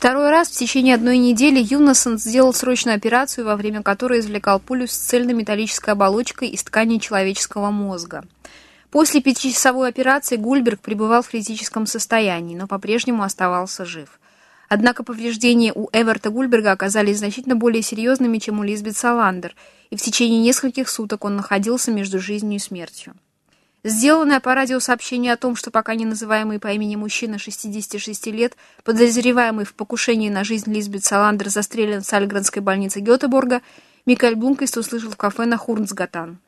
Второй раз в течение одной недели Юнасон сделал срочную операцию, во время которой извлекал пулю с цельнометаллической оболочкой из ткани человеческого мозга. После пятичасовой операции Гульберг пребывал в критическом состоянии, но по-прежнему оставался жив. Однако повреждения у Эверта Гульберга оказались значительно более серьезными, чем у Лизбет Саландер, и в течение нескольких суток он находился между жизнью и смертью. Сделанное по радио сообщение о том, что пока не называемый по имени мужчина 66 лет, подозреваемый в покушении на жизнь Лизбет Саландер, застрелен в Сальгранской больнице Гетеборга, Микаэль Блумквист услышал в кафе на Хурнсгатан.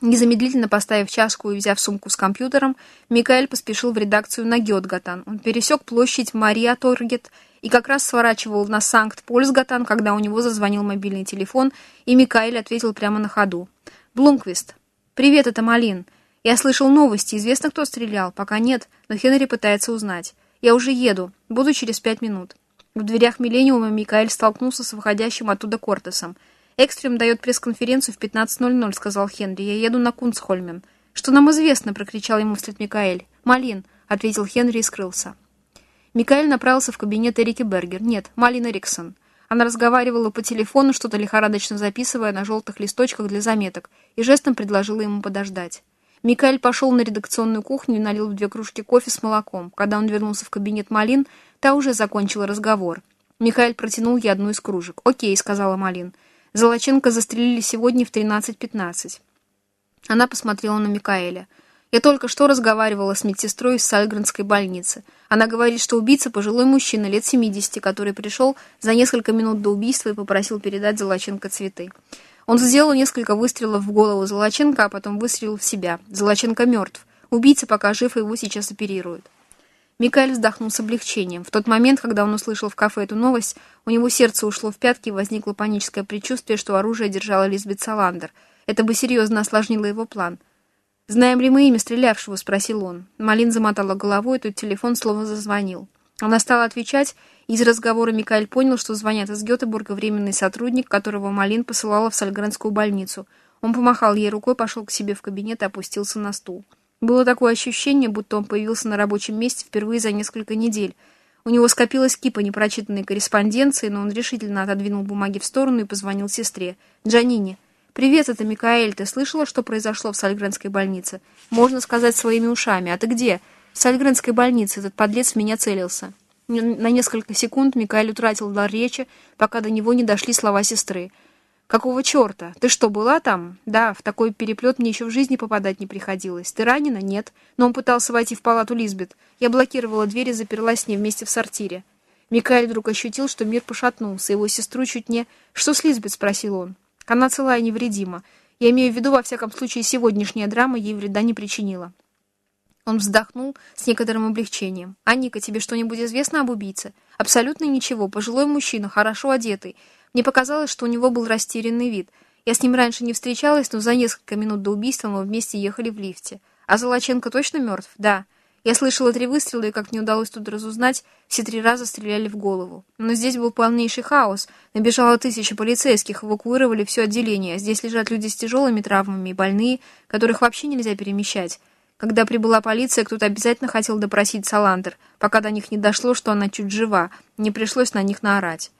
Незамедлительно поставив чашку и взяв сумку с компьютером, Микаэль поспешил в редакцию на Гетгатан. Он пересек площадь Мария Торгет и как раз сворачивал на Санкт-Польсгатан, когда у него зазвонил мобильный телефон, и Микаэль ответил прямо на ходу. «Блумквист. Привет, это Малин. Я слышал новости. Известно, кто стрелял? Пока нет, но Хенри пытается узнать. Я уже еду. Буду через пять минут». В дверях Миллениума Микаэль столкнулся с выходящим оттуда Кортесом – «Экстрим дает пресс-конференцию в 15.00», — сказал Хенри. «Я еду на Кунцхольмен». «Что нам известно?» — прокричал ему вслед Микаэль. «Малин», — ответил Хенри и скрылся. Микаэль направился в кабинет Эрики Бергер. «Нет, Малин Эриксон». Она разговаривала по телефону, что-то лихорадочно записывая на желтых листочках для заметок, и жестом предложила ему подождать. Микаэль пошел на редакционную кухню и налил в две кружки кофе с молоком. Когда он вернулся в кабинет Малин, та уже закончила разговор. Микаэль протянул ей одну из кружек. «Окей», — сказала Малин. Золоченко застрелили сегодня в 13.15. Она посмотрела на Микаэля. Я только что разговаривала с медсестрой из Сальгренской больницы. Она говорит, что убийца пожилой мужчина лет 70, который пришел за несколько минут до убийства и попросил передать Золоченко цветы. Он сделал несколько выстрелов в голову Золоченко, а потом выстрелил в себя. Золоченко мертв. Убийца пока жив, и его сейчас оперируют. Микаэль вздохнул с облегчением. В тот момент, когда он услышал в кафе эту новость, у него сердце ушло в пятки и возникло паническое предчувствие, что оружие держала Лизбет Саландер. Это бы серьезно осложнило его план. «Знаем ли мы имя стрелявшего?» — спросил он. Малин замотала головой, и тут телефон словно зазвонил. Она стала отвечать, и из разговора Микаэль понял, что звонят из Гетебурга временный сотрудник, которого Малин посылала в Сальгренскую больницу. Он помахал ей рукой, пошел к себе в кабинет и опустился на стул. Было такое ощущение, будто он появился на рабочем месте впервые за несколько недель. У него скопилась кипа непрочитанной корреспонденции, но он решительно отодвинул бумаги в сторону и позвонил сестре. «Джанини, привет, это Микаэль. Ты слышала, что произошло в Сальгренской больнице? Можно сказать своими ушами. А ты где?» «В Сальгренской больнице. Этот подлец в меня целился». На несколько секунд Микаэль утратил дар речи, пока до него не дошли слова сестры. «Какого черта? Ты что, была там?» «Да, в такой переплет мне еще в жизни попадать не приходилось. Ты ранена?» «Нет». Но он пытался войти в палату Лизбет. Я блокировала дверь и заперлась с ней вместе в сортире. Микаэль вдруг ощутил, что мир пошатнулся. Его сестру чуть не... «Что с Лизбет?» — спросил он. «Она целая и невредима. Я имею в виду, во всяком случае, сегодняшняя драма ей вреда не причинила». Он вздохнул с некоторым облегчением. «А, Ника, тебе что-нибудь известно об убийце?» «Абсолютно ничего. Пожилой мужчина, хорошо одетый. Мне показалось, что у него был растерянный вид. Я с ним раньше не встречалась, но за несколько минут до убийства мы вместе ехали в лифте. А Золоченко точно мертв? Да. Я слышала три выстрела, и, как не удалось тут разузнать, все три раза стреляли в голову. Но здесь был полнейший хаос. Набежало тысячи полицейских, эвакуировали все отделение. Здесь лежат люди с тяжелыми травмами и больные, которых вообще нельзя перемещать. Когда прибыла полиция, кто-то обязательно хотел допросить Саландер, пока до них не дошло, что она чуть жива. Не пришлось на них наорать.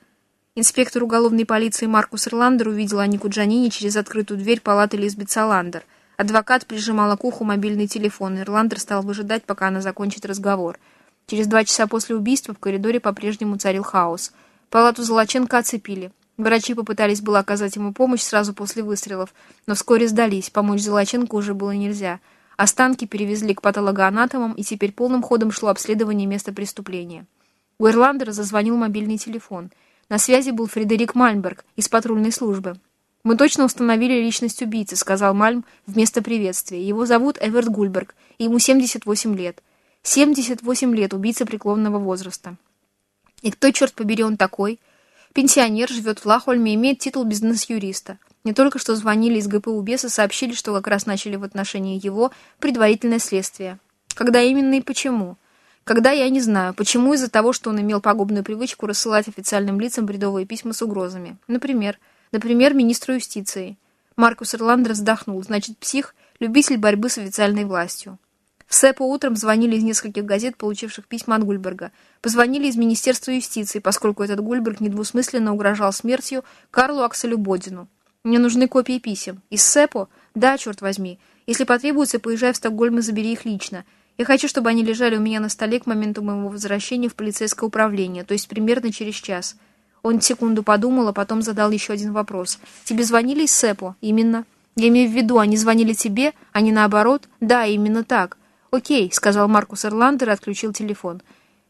Инспектор уголовной полиции Маркус Ирландер увидел Анику Джанини через открытую дверь палаты Лизбет Саландер. Адвокат прижимала к уху мобильный телефон. Ирландер стал выжидать, пока она закончит разговор. Через два часа после убийства в коридоре по-прежнему царил хаос. Палату Золоченко оцепили. Врачи попытались было оказать ему помощь сразу после выстрелов, но вскоре сдались, помочь Золоченко уже было нельзя. Останки перевезли к патологоанатомам, и теперь полным ходом шло обследование места преступления. У Ирландера зазвонил мобильный телефон — на связи был Фредерик Мальмберг из патрульной службы. «Мы точно установили личность убийцы», — сказал Мальм вместо приветствия. «Его зовут Эверт Гульберг, и ему 78 лет. 78 лет убийца преклонного возраста». «И кто, черт побери, он такой?» Пенсионер, живет в Лахольме, имеет титул бизнес-юриста. Не только что звонили из ГПУ Беса, сообщили, что как раз начали в отношении его предварительное следствие. Когда именно и почему? Когда я не знаю, почему из-за того, что он имел пагубную привычку рассылать официальным лицам бредовые письма с угрозами. Например, например, министру юстиции. Маркус Ирландер вздохнул. Значит, псих – любитель борьбы с официальной властью. В СЭПО утром звонили из нескольких газет, получивших письма от Гульберга. Позвонили из Министерства юстиции, поскольку этот Гульберг недвусмысленно угрожал смертью Карлу Акселю Бодину. Мне нужны копии писем. Из СЭПО? Да, черт возьми. Если потребуется, поезжай в Стокгольм и забери их лично. Я хочу, чтобы они лежали у меня на столе к моменту моего возвращения в полицейское управление, то есть примерно через час. Он секунду подумал, а потом задал еще один вопрос. «Тебе звонили из СЭПО?» «Именно». «Я имею в виду, они звонили тебе, а не наоборот?» «Да, именно так». «Окей», — сказал Маркус Эрландер и отключил телефон.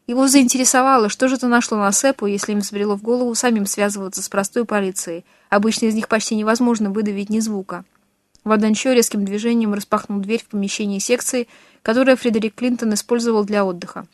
Его заинтересовало, что же это нашло на СЭПу, если им взбрело в голову самим связываться с простой полицией. Обычно из них почти невозможно выдавить ни звука. Ваданчо резким движением распахнул дверь в помещении секции, которое Фредерик Клинтон использовал для отдыха.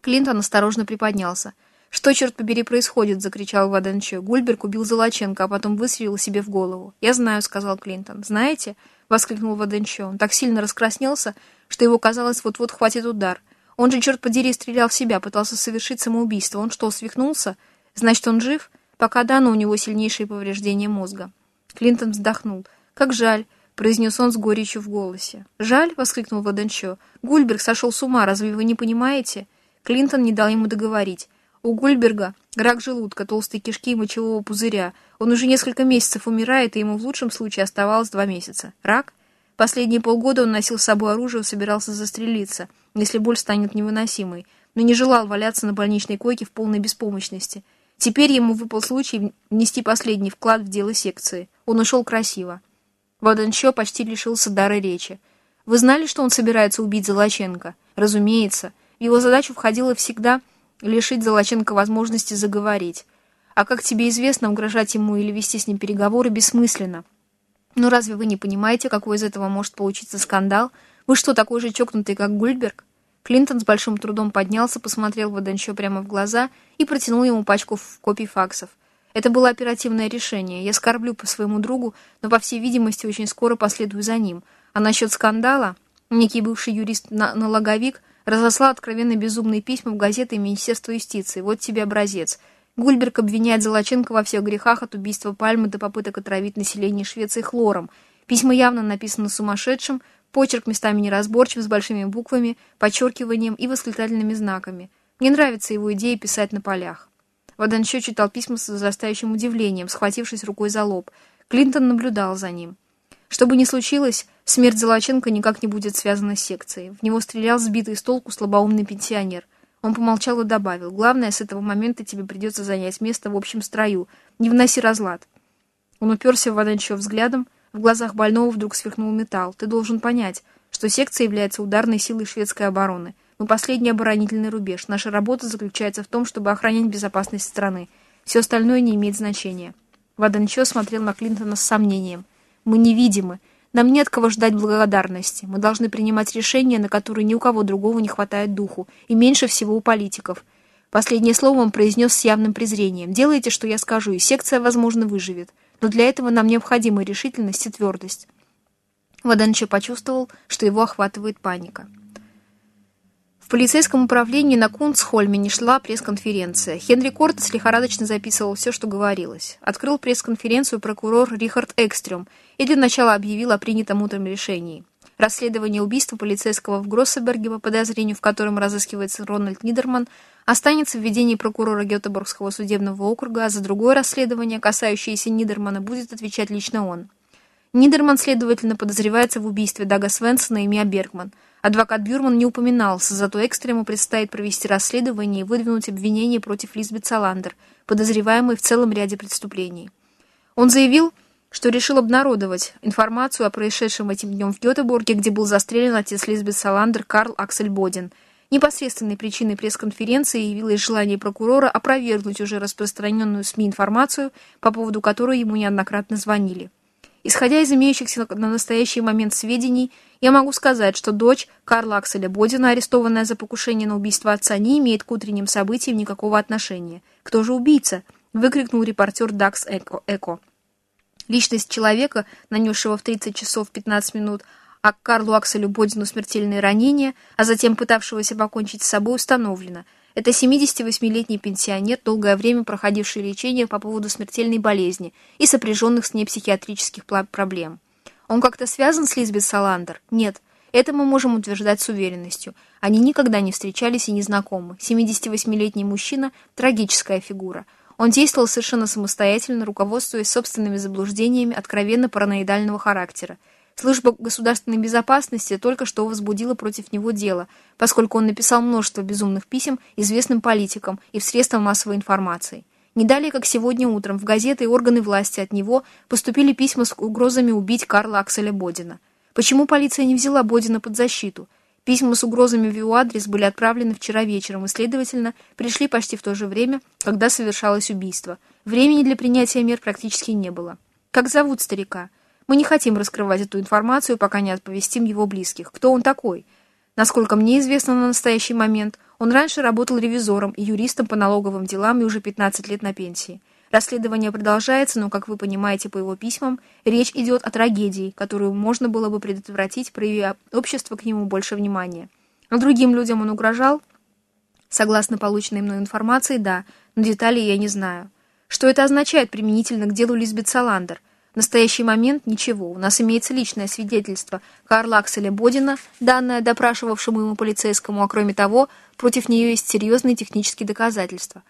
Клинтон осторожно приподнялся. «Что, черт побери, происходит?» — закричал Ваданчо. Гульберг убил Золоченко, а потом выстрелил себе в голову. «Я знаю», — сказал Клинтон. «Знаете?» — воскликнул Ваданчо. Он так сильно раскраснелся, что его казалось, вот-вот хватит удар. Он же, черт подери, стрелял в себя, пытался совершить самоубийство. Он что, свихнулся? Значит, он жив? Пока да, но у него сильнейшие повреждения мозга. Клинтон вздохнул. «Как жаль», — произнес он с горечью в голосе. «Жаль?» — воскликнул Ваденчо. «Гульберг сошел с ума, разве вы не понимаете?» Клинтон не дал ему договорить. У Гульберга рак желудка, толстые кишки и мочевого пузыря. Он уже несколько месяцев умирает, и ему в лучшем случае оставалось два месяца. Рак? Последние полгода он носил с собой оружие и собирался застрелиться, если боль станет невыносимой, но не желал валяться на больничной койке в полной беспомощности. Теперь ему выпал случай внести последний вклад в дело секции. Он ушел красиво. Воденчо почти лишился дара речи. Вы знали, что он собирается убить Золоченко? Разумеется. В его задачу входило всегда лишить Золоченко возможности заговорить. А как тебе известно, угрожать ему или вести с ним переговоры бессмысленно. Ну разве вы не понимаете, какой из этого может получиться скандал? Вы что, такой же чокнутый, как Гульберг? Клинтон с большим трудом поднялся, посмотрел Воденчо прямо в глаза и протянул ему пачку копий факсов. Это было оперативное решение. Я скорблю по своему другу, но, по всей видимости, очень скоро последую за ним. А насчет скандала? Некий бывший юрист-налоговик разослал откровенно безумные письма в газеты и Министерство юстиции. Вот тебе образец – Гульберг обвиняет Золоченко во всех грехах от убийства Пальмы до попыток отравить население Швеции хлором. Письма явно написаны сумасшедшим, почерк местами неразборчив, с большими буквами, подчеркиванием и восклицательными знаками. Мне нравится его идея писать на полях. Ваданчо читал письма с возрастающим удивлением, схватившись рукой за лоб. Клинтон наблюдал за ним. Что бы ни случилось, смерть Золоченко никак не будет связана с секцией. В него стрелял сбитый с толку слабоумный пенсионер. Он помолчал и добавил. «Главное, с этого момента тебе придется занять место в общем строю. Не вноси разлад». Он уперся в Ваданчева взглядом. В глазах больного вдруг сверкнул металл. «Ты должен понять, что секция является ударной силой шведской обороны. Мы последний оборонительный рубеж. Наша работа заключается в том, чтобы охранять безопасность страны. Все остальное не имеет значения». Ваданчо смотрел на Клинтона с сомнением. «Мы невидимы. Нам нет кого ждать благодарности. Мы должны принимать решения, на которые ни у кого другого не хватает духу, и меньше всего у политиков. Последнее слово он произнес с явным презрением. «Делайте, что я скажу, и секция, возможно, выживет. Но для этого нам необходима решительность и твердость». Ваданчо почувствовал, что его охватывает паника. В полицейском управлении на Кунцхольме не шла пресс-конференция. Хенри Кортес лихорадочно записывал все, что говорилось. Открыл пресс-конференцию прокурор Рихард Экстрем и для начала объявил о принятом утром решении. Расследование убийства полицейского в Гроссеберге по подозрению, в котором разыскивается Рональд Нидерман, останется в ведении прокурора Гетеборгского судебного округа, а за другое расследование, касающееся Нидермана, будет отвечать лично он. Нидерман, следовательно, подозревается в убийстве Дага Свенсона и Мия Бергман – Адвокат Бюрман не упоминался, зато Экстрему предстоит провести расследование и выдвинуть обвинение против Лизбет Саландер, подозреваемой в целом ряде преступлений. Он заявил, что решил обнародовать информацию о происшедшем этим днем в Гетеборге, где был застрелен отец Лизбет Саландер Карл Аксель Бодин. Непосредственной причиной пресс-конференции явилось желание прокурора опровергнуть уже распространенную СМИ информацию, по поводу которой ему неоднократно звонили. Исходя из имеющихся на настоящий момент сведений, я могу сказать, что дочь Карла Акселя Бодина, арестованная за покушение на убийство отца, не имеет к утренним событиям никакого отношения. «Кто же убийца?» — выкрикнул репортер Дакс Эко. Личность человека, нанесшего в 30 часов 15 минут а Карлу Акселю Бодину смертельные ранения, а затем пытавшегося покончить с собой, установлена — это 78-летний пенсионер, долгое время проходивший лечение по поводу смертельной болезни и сопряженных с ней психиатрических проблем. Он как-то связан с Лизбет Саландер? Нет. Это мы можем утверждать с уверенностью. Они никогда не встречались и не знакомы. 78-летний мужчина – трагическая фигура. Он действовал совершенно самостоятельно, руководствуясь собственными заблуждениями откровенно параноидального характера. Служба государственной безопасности только что возбудила против него дело, поскольку он написал множество безумных писем известным политикам и в средствах массовой информации. Не далее, как сегодня утром, в газеты и органы власти от него поступили письма с угрозами убить Карла Акселя Бодина. Почему полиция не взяла Бодина под защиту? Письма с угрозами в его адрес были отправлены вчера вечером и, следовательно, пришли почти в то же время, когда совершалось убийство. Времени для принятия мер практически не было. Как зовут старика? Мы не хотим раскрывать эту информацию, пока не отповестим его близких. Кто он такой? Насколько мне известно на настоящий момент, он раньше работал ревизором и юристом по налоговым делам и уже 15 лет на пенсии. Расследование продолжается, но, как вы понимаете по его письмам, речь идет о трагедии, которую можно было бы предотвратить, проявив общество к нему больше внимания. А другим людям он угрожал? Согласно полученной мной информации, да, но деталей я не знаю. Что это означает применительно к делу Лизбет Саландер – в настоящий момент ничего. У нас имеется личное свидетельство Карла Акселя Бодина, данное допрашивавшему ему полицейскому, а кроме того, против нее есть серьезные технические доказательства.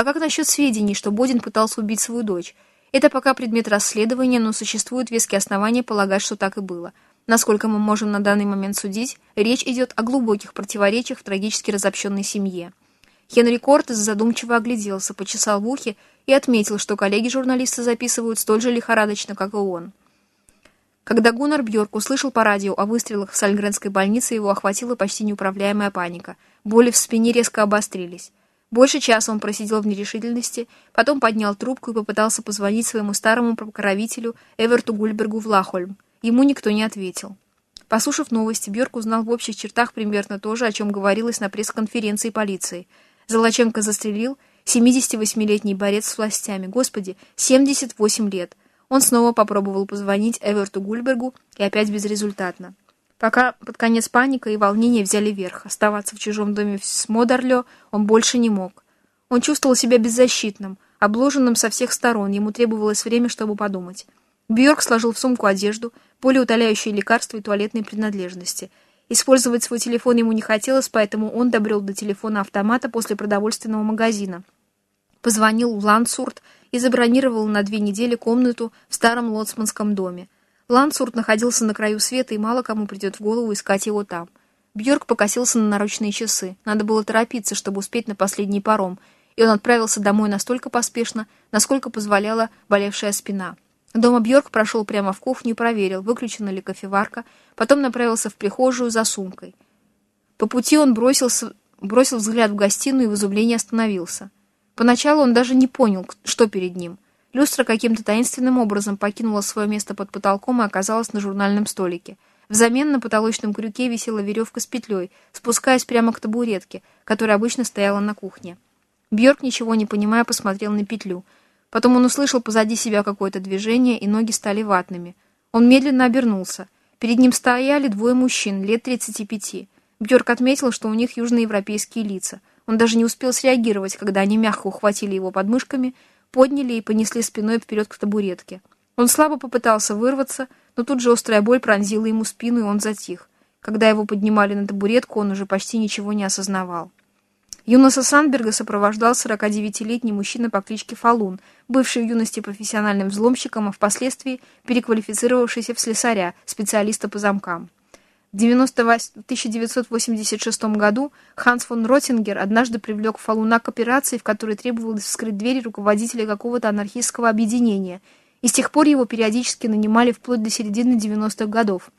А как насчет сведений, что Бодин пытался убить свою дочь? Это пока предмет расследования, но существуют веские основания полагать, что так и было. Насколько мы можем на данный момент судить, речь идет о глубоких противоречиях в трагически разобщенной семье. Хенри Кортес задумчиво огляделся, почесал в ухе и отметил, что коллеги-журналисты записывают столь же лихорадочно, как и он. Когда Гуннар Бьорк услышал по радио о выстрелах в Сальгренской больнице, его охватила почти неуправляемая паника. Боли в спине резко обострились. Больше часа он просидел в нерешительности, потом поднял трубку и попытался позвонить своему старому покровителю Эверту Гульбергу в Лахольм. Ему никто не ответил. Послушав новости, Бьорк узнал в общих чертах примерно то же, о чем говорилось на пресс-конференции полиции. Золоченко застрелил 78-летний борец с властями. Господи, 78 лет. Он снова попробовал позвонить Эверту Гульбергу и опять безрезультатно. Пока под конец паника и волнение взяли верх. Оставаться в чужом доме с Модерлё он больше не мог. Он чувствовал себя беззащитным, обложенным со всех сторон. Ему требовалось время, чтобы подумать. Бьорк сложил в сумку одежду, болеутоляющие лекарства и туалетные принадлежности. Использовать свой телефон ему не хотелось, поэтому он добрел до телефона автомата после продовольственного магазина – позвонил в Лансурт и забронировал на две недели комнату в старом лоцманском доме. Лансурт находился на краю света, и мало кому придет в голову искать его там. Бьорк покосился на наручные часы. Надо было торопиться, чтобы успеть на последний паром, и он отправился домой настолько поспешно, насколько позволяла болевшая спина. Дома Бьорк прошел прямо в кухню и проверил, выключена ли кофеварка, потом направился в прихожую за сумкой. По пути он бросился, бросил взгляд в гостиную и в изумлении остановился. Поначалу он даже не понял, что перед ним. Люстра каким-то таинственным образом покинула свое место под потолком и оказалась на журнальном столике. Взамен на потолочном крюке висела веревка с петлей, спускаясь прямо к табуретке, которая обычно стояла на кухне. Бьорк, ничего не понимая, посмотрел на петлю. Потом он услышал позади себя какое-то движение, и ноги стали ватными. Он медленно обернулся. Перед ним стояли двое мужчин, лет 35. Бьорк отметил, что у них южноевропейские лица. Он даже не успел среагировать, когда они мягко ухватили его подмышками, подняли и понесли спиной вперед к табуретке. Он слабо попытался вырваться, но тут же острая боль пронзила ему спину, и он затих. Когда его поднимали на табуретку, он уже почти ничего не осознавал. Юноса Сандберга сопровождал 49-летний мужчина по кличке Фалун, бывший в юности профессиональным взломщиком, а впоследствии переквалифицировавшийся в слесаря, специалиста по замкам. В 1986 году Ханс фон Ротингер однажды привлек Фалуна к операции, в которой требовалось вскрыть двери руководителя какого-то анархистского объединения, и с тех пор его периодически нанимали вплоть до середины 90-х годов,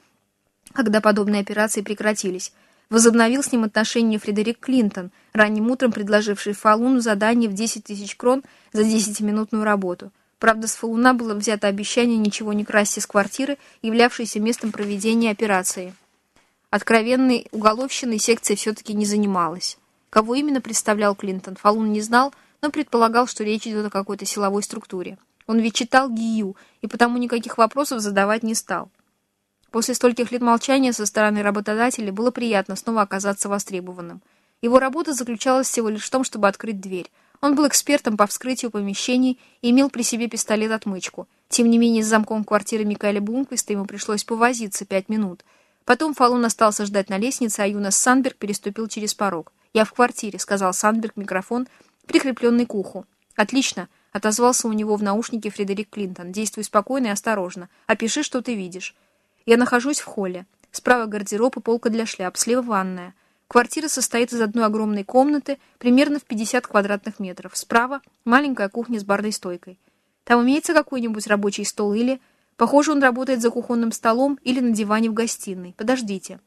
когда подобные операции прекратились. Возобновил с ним отношения Фредерик Клинтон, ранним утром предложивший Фалуну задание в 10 тысяч крон за 10-минутную работу. Правда, с Фалуна было взято обещание ничего не красть из квартиры, являвшейся местом проведения операции. Откровенной уголовщиной секция все-таки не занималась. Кого именно представлял Клинтон, Фалун не знал, но предполагал, что речь идет о какой-то силовой структуре. Он ведь читал ГИЮ, и потому никаких вопросов задавать не стал. После стольких лет молчания со стороны работодателя было приятно снова оказаться востребованным. Его работа заключалась всего лишь в том, чтобы открыть дверь. Он был экспертом по вскрытию помещений и имел при себе пистолет-отмычку. Тем не менее, с замком квартиры Микаэля Блумквиста ему пришлось повозиться пять минут – Потом Фалун остался ждать на лестнице, а Юнас Сандберг переступил через порог. «Я в квартире», — сказал Сандберг микрофон, прикрепленный к уху. «Отлично», — отозвался у него в наушнике Фредерик Клинтон. «Действуй спокойно и осторожно. Опиши, что ты видишь». «Я нахожусь в холле. Справа гардероб и полка для шляп, слева ванная. Квартира состоит из одной огромной комнаты, примерно в 50 квадратных метров. Справа маленькая кухня с барной стойкой. Там имеется какой-нибудь рабочий стол или... Похоже, он работает за кухонным столом или на диване в гостиной. Подождите.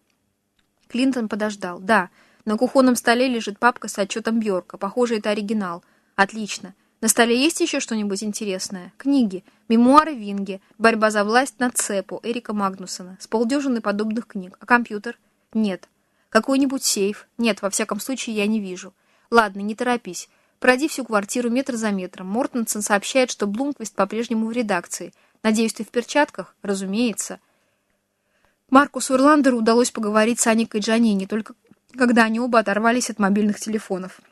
Клинтон подождал. Да, на кухонном столе лежит папка с отчетом Бьорка. Похоже, это оригинал. Отлично. На столе есть еще что-нибудь интересное? Книги. Мемуары Винги. Борьба за власть над Цепу. Эрика Магнусона. С полдюжины подобных книг. А компьютер? Нет. Какой-нибудь сейф? Нет, во всяком случае, я не вижу. Ладно, не торопись. Пройди всю квартиру метр за метром. Мортенсон сообщает, что Блумквист по-прежнему в редакции. Надеюсь, ты в перчатках? Разумеется. Маркусу Ирландеру удалось поговорить с Аникой Джанини, только когда они оба оторвались от мобильных телефонов.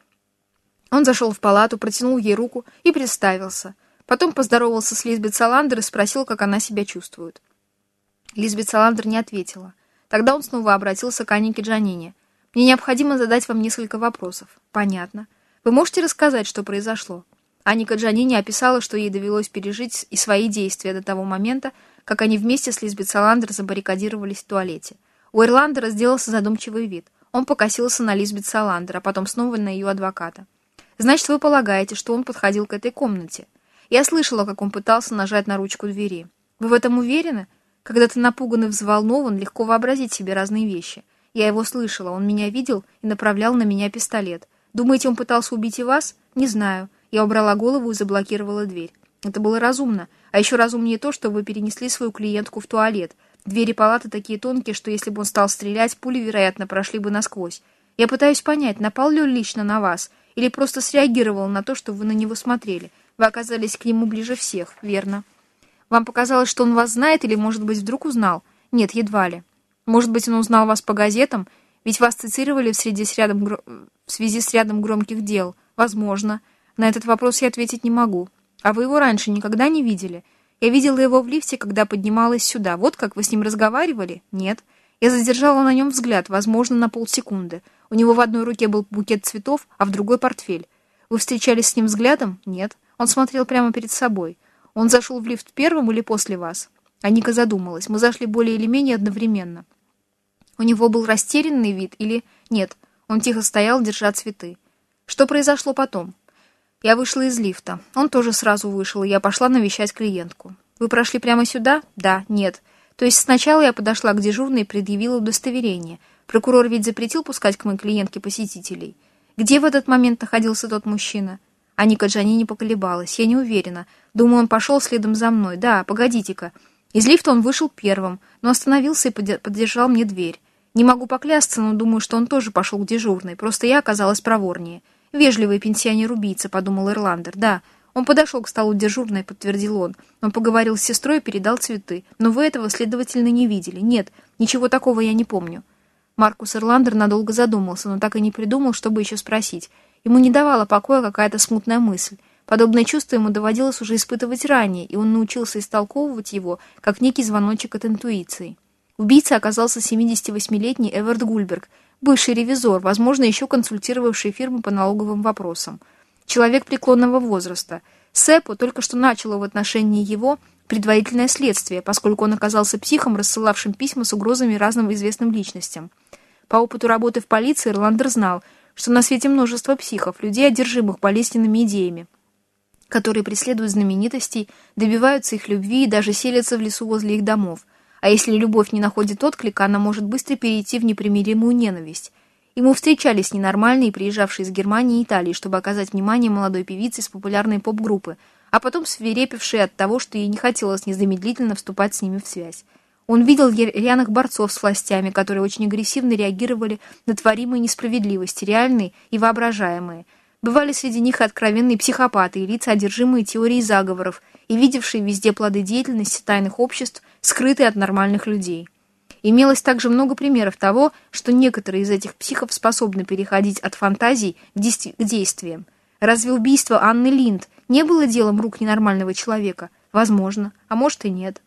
Он зашел в палату, протянул ей руку и представился. Потом поздоровался с Лизбет Саландер и спросил, как она себя чувствует. Лизбет Саландер не ответила. Тогда он снова обратился к Анике Джанине. «Мне необходимо задать вам несколько вопросов». «Понятно. Вы можете рассказать, что произошло?» Аника Джанини описала, что ей довелось пережить и свои действия до того момента, как они вместе с Лизбет Саландер забаррикадировались в туалете. У Ирландера сделался задумчивый вид. Он покосился на Лизбет Саландер, а потом снова на ее адвоката. «Значит, вы полагаете, что он подходил к этой комнате?» Я слышала, как он пытался нажать на ручку двери. «Вы в этом уверены?» Когда ты напуган и взволнован, легко вообразить себе разные вещи. Я его слышала, он меня видел и направлял на меня пистолет. Думаете, он пытался убить и вас? Не знаю. Я убрала голову и заблокировала дверь. Это было разумно. А еще разумнее то, что вы перенесли свою клиентку в туалет. Двери палаты такие тонкие, что если бы он стал стрелять, пули, вероятно, прошли бы насквозь. Я пытаюсь понять, напал ли он лично на вас, или просто среагировал на то, что вы на него смотрели. Вы оказались к нему ближе всех, верно? Вам показалось, что он вас знает, или, может быть, вдруг узнал? Нет, едва ли. Может быть, он узнал вас по газетам, ведь вас цитировали в, среди с рядом, в связи с рядом громких дел. Возможно. На этот вопрос я ответить не могу. А вы его раньше никогда не видели? Я видела его в лифте, когда поднималась сюда. Вот как вы с ним разговаривали? Нет. Я задержала на нем взгляд, возможно, на полсекунды. У него в одной руке был букет цветов, а в другой портфель. Вы встречались с ним взглядом? Нет. Он смотрел прямо перед собой. Он зашел в лифт первым или после вас? Аника задумалась. Мы зашли более или менее одновременно. У него был растерянный вид или... Нет, он тихо стоял, держа цветы. Что произошло потом? Я вышла из лифта. Он тоже сразу вышел, и я пошла навещать клиентку. Вы прошли прямо сюда? Да, нет. То есть сначала я подошла к дежурной и предъявила удостоверение. Прокурор ведь запретил пускать к моей клиентке посетителей. Где в этот момент находился тот мужчина? Аника Джани не поколебалась. Я не уверена. Думаю, он пошел следом за мной. Да, погодите-ка. Из лифта он вышел первым, но остановился и поддержал мне дверь. Не могу поклясться, но думаю, что он тоже пошел к дежурной. Просто я оказалась проворнее. «Вежливый пенсионер-убийца», — подумал Ирландер. «Да, он подошел к столу дежурной», — подтвердил он. Он поговорил с сестрой и передал цветы. «Но вы этого, следовательно, не видели. Нет, ничего такого я не помню». Маркус Ирландер надолго задумался, но так и не придумал, чтобы еще спросить. Ему не давала покоя какая-то смутная мысль. Подобное чувство ему доводилось уже испытывать ранее, и он научился истолковывать его, как некий звоночек от интуиции. Убийца оказался 78-летний Эверт Гульберг, бывший ревизор, возможно, еще консультировавший фирму по налоговым вопросам. Человек преклонного возраста. Сэпо только что начало в отношении его предварительное следствие, поскольку он оказался психом, рассылавшим письма с угрозами разным известным личностям. По опыту работы в полиции Ирландер знал, что на свете множество психов, людей, одержимых болезненными идеями, которые преследуют знаменитостей, добиваются их любви и даже селятся в лесу возле их домов – а если любовь не находит отклика, она может быстро перейти в непримиримую ненависть. Ему встречались ненормальные, приезжавшие из Германии и Италии, чтобы оказать внимание молодой певице из популярной поп-группы, а потом свирепевшие от того, что ей не хотелось незамедлительно вступать с ними в связь. Он видел рьяных борцов с властями, которые очень агрессивно реагировали на творимые несправедливости, реальные и воображаемые. Бывали среди них откровенные психопаты и лица, одержимые теорией заговоров, и видевшие везде плоды деятельности тайных обществ, скрытые от нормальных людей. Имелось также много примеров того, что некоторые из этих психов способны переходить от фантазий к, действи к действиям. Разве убийство Анны Линд не было делом рук ненормального человека? Возможно, а может и нет.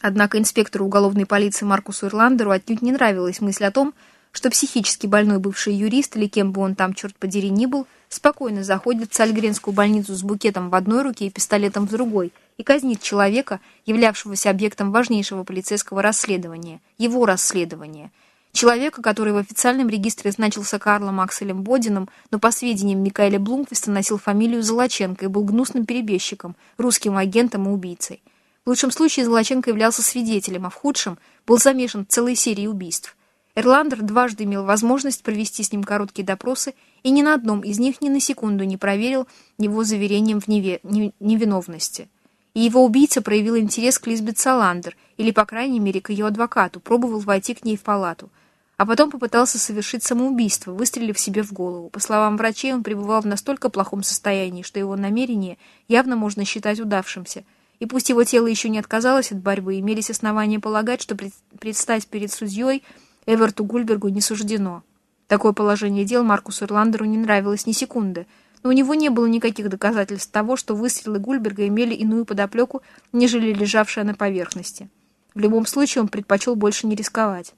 Однако инспектору уголовной полиции Маркусу Ирландеру отнюдь не нравилась мысль о том, что психически больной бывший юрист, или кем бы он там, черт подери, ни был, спокойно заходит в Сальгренскую больницу с букетом в одной руке и пистолетом в другой и казнит человека, являвшегося объектом важнейшего полицейского расследования, его расследования. Человека, который в официальном регистре значился Карлом Акселем Бодином, но по сведениям Микаэля Блумквиста носил фамилию Золоченко и был гнусным перебежчиком, русским агентом и убийцей. В лучшем случае Золоченко являлся свидетелем, а в худшем был замешан в целой серии убийств. Эрландер дважды имел возможность провести с ним короткие допросы и ни на одном из них ни на секунду не проверил его заверением в неве... невиновности. И его убийца проявил интерес к Лизбет Саландер, или, по крайней мере, к ее адвокату, пробовал войти к ней в палату. А потом попытался совершить самоубийство, выстрелив себе в голову. По словам врачей, он пребывал в настолько плохом состоянии, что его намерение явно можно считать удавшимся. И пусть его тело еще не отказалось от борьбы, имелись основания полагать, что предстать перед судьей – Эверту Гульбергу не суждено. Такое положение дел Маркусу Ирландеру не нравилось ни секунды, но у него не было никаких доказательств того, что выстрелы Гульберга имели иную подоплеку, нежели лежавшая на поверхности. В любом случае он предпочел больше не рисковать.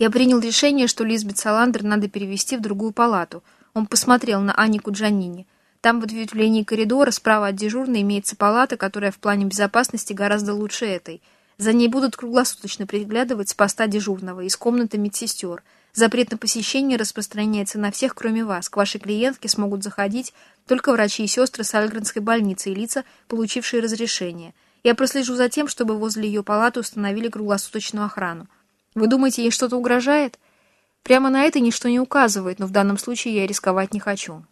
Я принял решение, что Лизбет Саландер надо перевести в другую палату. Он посмотрел на Анику Джанини. Там в ответвлении коридора справа от дежурной имеется палата, которая в плане безопасности гораздо лучше этой – за ней будут круглосуточно приглядывать с поста дежурного из комнаты медсестер. Запрет на посещение распространяется на всех, кроме вас. К вашей клиентке смогут заходить только врачи и сестры Сальгренской больницы и лица, получившие разрешение. Я прослежу за тем, чтобы возле ее палаты установили круглосуточную охрану. Вы думаете, ей что-то угрожает? Прямо на это ничто не указывает, но в данном случае я рисковать не хочу.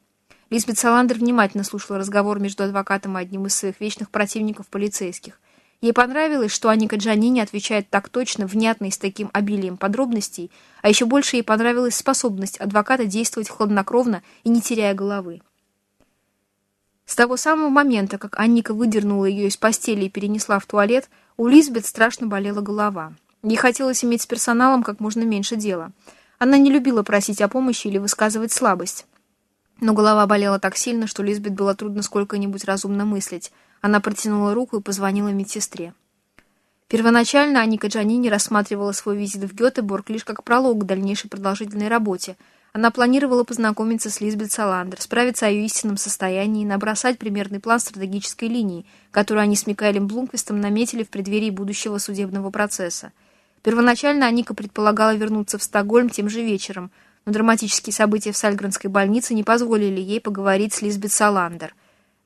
Лизбет Саландер внимательно слушала разговор между адвокатом и одним из своих вечных противников полицейских. Ей понравилось, что Аника Джанини отвечает так точно, внятно и с таким обилием подробностей, а еще больше ей понравилась способность адвоката действовать хладнокровно и не теряя головы. С того самого момента, как Анника выдернула ее из постели и перенесла в туалет, у Лизбет страшно болела голова. Ей хотелось иметь с персоналом как можно меньше дела. Она не любила просить о помощи или высказывать слабость. Но голова болела так сильно, что Лизбет было трудно сколько-нибудь разумно мыслить. Она протянула руку и позвонила медсестре. Первоначально Аника Джанини рассматривала свой визит в Гетеборг лишь как пролог к дальнейшей продолжительной работе. Она планировала познакомиться с Лизбет Саландер, справиться о ее истинном состоянии и набросать примерный план стратегической линии, которую они с Микаэлем Блумквистом наметили в преддверии будущего судебного процесса. Первоначально Аника предполагала вернуться в Стокгольм тем же вечером, но драматические события в Сальгранской больнице не позволили ей поговорить с Лизбет Саландер.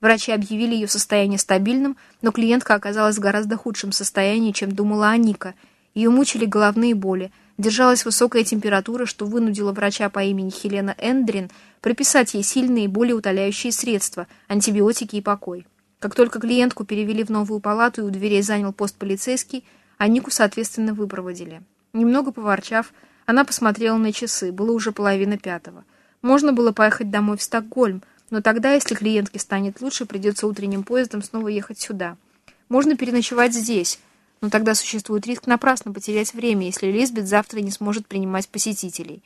Врачи объявили ее состояние стабильным, но клиентка оказалась в гораздо худшем состоянии, чем думала Аника. Ее мучили головные боли, держалась высокая температура, что вынудило врача по имени Хелена Эндрин прописать ей сильные болеутоляющие средства, антибиотики и покой. Как только клиентку перевели в новую палату и у дверей занял пост полицейский, Анику, соответственно, выпроводили. Немного поворчав, она посмотрела на часы, было уже половина пятого. Можно было поехать домой в Стокгольм, но тогда, если клиентке станет лучше, придется утренним поездом снова ехать сюда. Можно переночевать здесь, но тогда существует риск напрасно потерять время, если Лизбет завтра не сможет принимать посетителей.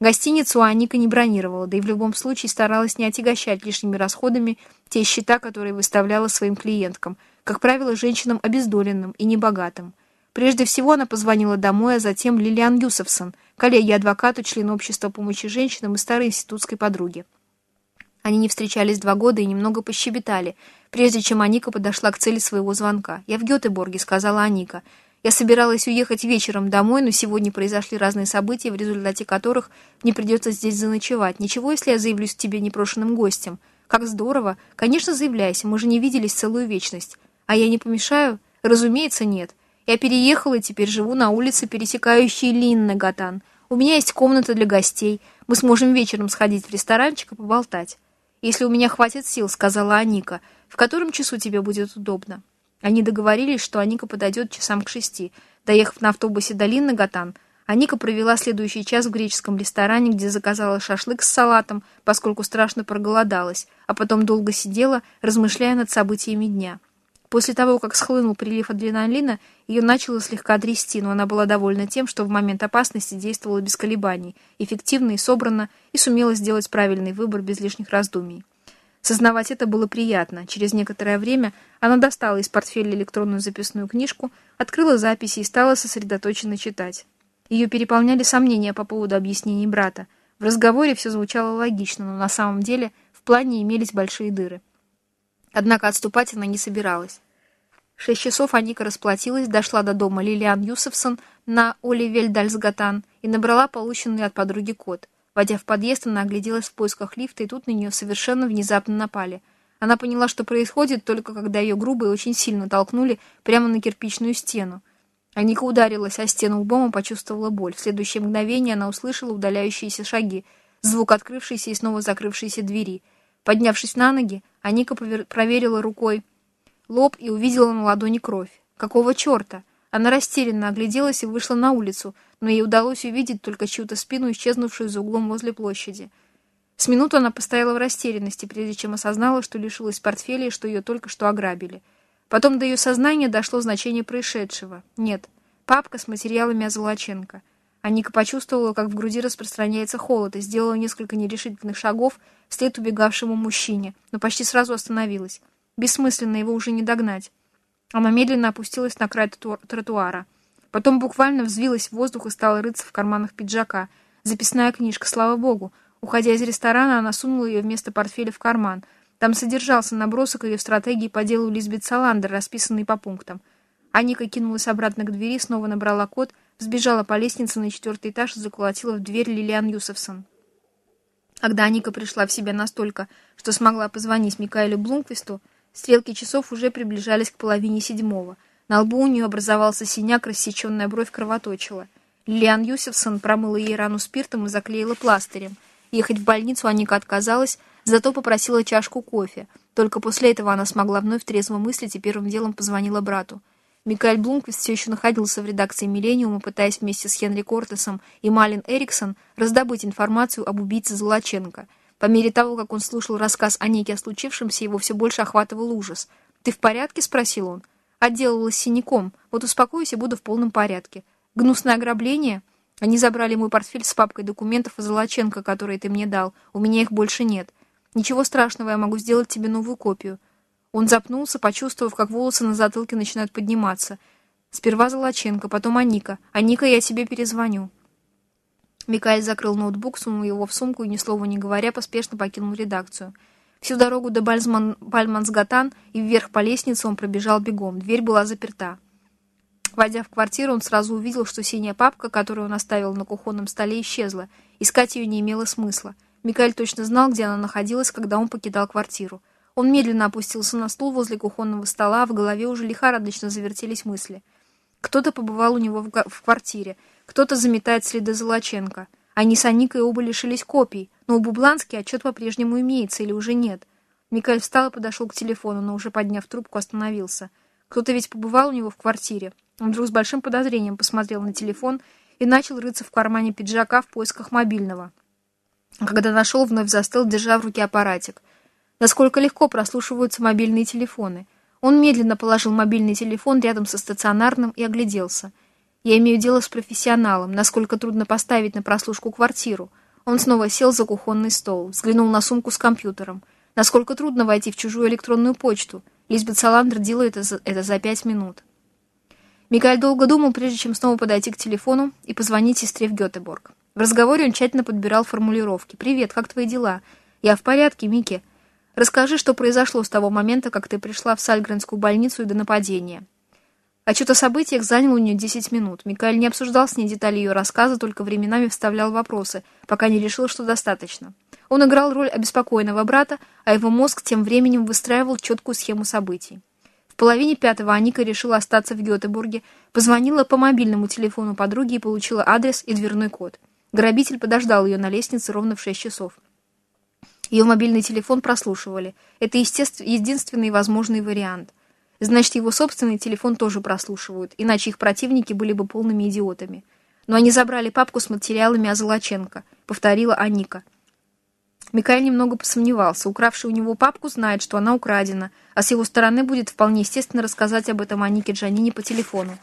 Гостиницу Аника не бронировала, да и в любом случае старалась не отягощать лишними расходами те счета, которые выставляла своим клиенткам, как правило, женщинам обездоленным и небогатым. Прежде всего она позвонила домой, а затем Лилиан Юсовсон, коллеге-адвокату, члену общества помощи женщинам и старой институтской подруге. Они не встречались два года и немного пощебетали, прежде чем Аника подошла к цели своего звонка. «Я в Гетеборге», — сказала Аника. «Я собиралась уехать вечером домой, но сегодня произошли разные события, в результате которых мне придется здесь заночевать. Ничего, если я заявлюсь к тебе непрошенным гостем? Как здорово! Конечно, заявляйся, мы же не виделись целую вечность. А я не помешаю? Разумеется, нет. Я переехала и теперь живу на улице, пересекающей Линнегатан. У меня есть комната для гостей. Мы сможем вечером сходить в ресторанчик и поболтать». «Если у меня хватит сил», — сказала Аника. «В котором часу тебе будет удобно?» Они договорились, что Аника подойдет часам к шести. Доехав на автобусе до Линнагатан, Аника провела следующий час в греческом ресторане, где заказала шашлык с салатом, поскольку страшно проголодалась, а потом долго сидела, размышляя над событиями дня. После того, как схлынул прилив адреналина, ее начало слегка трясти, но она была довольна тем, что в момент опасности действовала без колебаний, эффективно и собрано, и сумела сделать правильный выбор без лишних раздумий. Сознавать это было приятно. Через некоторое время она достала из портфеля электронную записную книжку, открыла записи и стала сосредоточенно читать. Ее переполняли сомнения по поводу объяснений брата. В разговоре все звучало логично, но на самом деле в плане имелись большие дыры. Однако отступать она не собиралась. В шесть часов Аника расплатилась, дошла до дома Лилиан Юсефсон на Оливель-Дальсгатан и набрала полученный от подруги код. Войдя в подъезд, она огляделась в поисках лифта, и тут на нее совершенно внезапно напали. Она поняла, что происходит, только когда ее грубо и очень сильно толкнули прямо на кирпичную стену. Аника ударилась о стену лбом и почувствовала боль. В следующее мгновение она услышала удаляющиеся шаги, звук открывшейся и снова закрывшейся двери. Поднявшись на ноги, Аника проверила рукой лоб и увидела на ладони кровь. Какого черта? Она растерянно огляделась и вышла на улицу, но ей удалось увидеть только чью-то спину, исчезнувшую за углом возле площади. С минуту она постояла в растерянности, прежде чем осознала, что лишилась портфеля и что ее только что ограбили. Потом до ее сознания дошло значение происшедшего. Нет, папка с материалами о Золоченко. Аника почувствовала, как в груди распространяется холод, и сделала несколько нерешительных шагов вслед убегавшему мужчине, но почти сразу остановилась. Бессмысленно его уже не догнать. Она медленно опустилась на край тротуара. Потом буквально взвилась в воздух и стала рыться в карманах пиджака. Записная книжка, слава богу. Уходя из ресторана, она сунула ее вместо портфеля в карман. Там содержался набросок ее стратегии по делу Лизбет Саландер, расписанный по пунктам. Аника кинулась обратно к двери, снова набрала код, взбежала по лестнице на четвертый этаж и заколотила в дверь Лилиан Юсовсон. Когда Аника пришла в себя настолько, что смогла позвонить Микаэлю Блумквисту, стрелки часов уже приближались к половине седьмого — на лбу у нее образовался синяк, рассеченная бровь кровоточила. Лилиан Юсефсон промыла ей рану спиртом и заклеила пластырем. Ехать в больницу Аника отказалась, зато попросила чашку кофе. Только после этого она смогла вновь трезво мыслить и первым делом позвонила брату. Микаэль Блумквист все еще находился в редакции «Миллениума», пытаясь вместе с Хенри Кортесом и Малин Эриксон раздобыть информацию об убийце Золоченко. По мере того, как он слушал рассказ о Нике о случившемся, его все больше охватывал ужас. «Ты в порядке?» — спросил он. Отделалась синяком. Вот успокоюсь и буду в полном порядке. Гнусное ограбление? Они забрали мой портфель с папкой документов из Золоченко, которые ты мне дал. У меня их больше нет. Ничего страшного, я могу сделать тебе новую копию. Он запнулся, почувствовав, как волосы на затылке начинают подниматься. Сперва Золоченко, потом Аника. Аника, я тебе перезвоню. Микаэль закрыл ноутбук, сунул его в сумку и, ни слова не говоря, поспешно покинул редакцию. Всю дорогу до Бальзман, Бальмансгатан и вверх по лестнице он пробежал бегом. Дверь была заперта. Войдя в квартиру, он сразу увидел, что синяя папка, которую он оставил на кухонном столе, исчезла. Искать ее не имело смысла. Микаэль точно знал, где она находилась, когда он покидал квартиру. Он медленно опустился на стул возле кухонного стола, а в голове уже лихорадочно завертелись мысли. Кто-то побывал у него в квартире, кто-то заметает следы Золоченко. Они с Аникой оба лишились копий, но у Бублански отчет по-прежнему имеется или уже нет. Микаэль встал и подошел к телефону, но уже подняв трубку, остановился. Кто-то ведь побывал у него в квартире. Он вдруг с большим подозрением посмотрел на телефон и начал рыться в кармане пиджака в поисках мобильного. Когда нашел, вновь застыл, держа в руке аппаратик. Насколько легко прослушиваются мобильные телефоны. Он медленно положил мобильный телефон рядом со стационарным и огляделся. Я имею дело с профессионалом, насколько трудно поставить на прослушку квартиру — он снова сел за кухонный стол, взглянул на сумку с компьютером. Насколько трудно войти в чужую электронную почту. Лизбет Саландер делает это за пять минут. Микаэль долго думал, прежде чем снова подойти к телефону и позвонить сестре в Гетеборг. В разговоре он тщательно подбирал формулировки. «Привет, как твои дела?» «Я в порядке, Микки. Расскажи, что произошло с того момента, как ты пришла в Сальгренскую больницу и до нападения». Отчет о событиях занял у нее 10 минут. Микаэль не обсуждал с ней детали ее рассказа, только временами вставлял вопросы, пока не решил, что достаточно. Он играл роль обеспокоенного брата, а его мозг тем временем выстраивал четкую схему событий. В половине пятого Аника решила остаться в Гетеборге, позвонила по мобильному телефону подруги и получила адрес и дверной код. Грабитель подождал ее на лестнице ровно в 6 часов. Ее мобильный телефон прослушивали. Это единственный возможный вариант – Значит, его собственный телефон тоже прослушивают, иначе их противники были бы полными идиотами. Но они забрали папку с материалами о Золоченко, повторила Аника. Микаэль немного посомневался. Укравший у него папку знает, что она украдена, а с его стороны будет вполне естественно рассказать об этом Анике Джанине по телефону.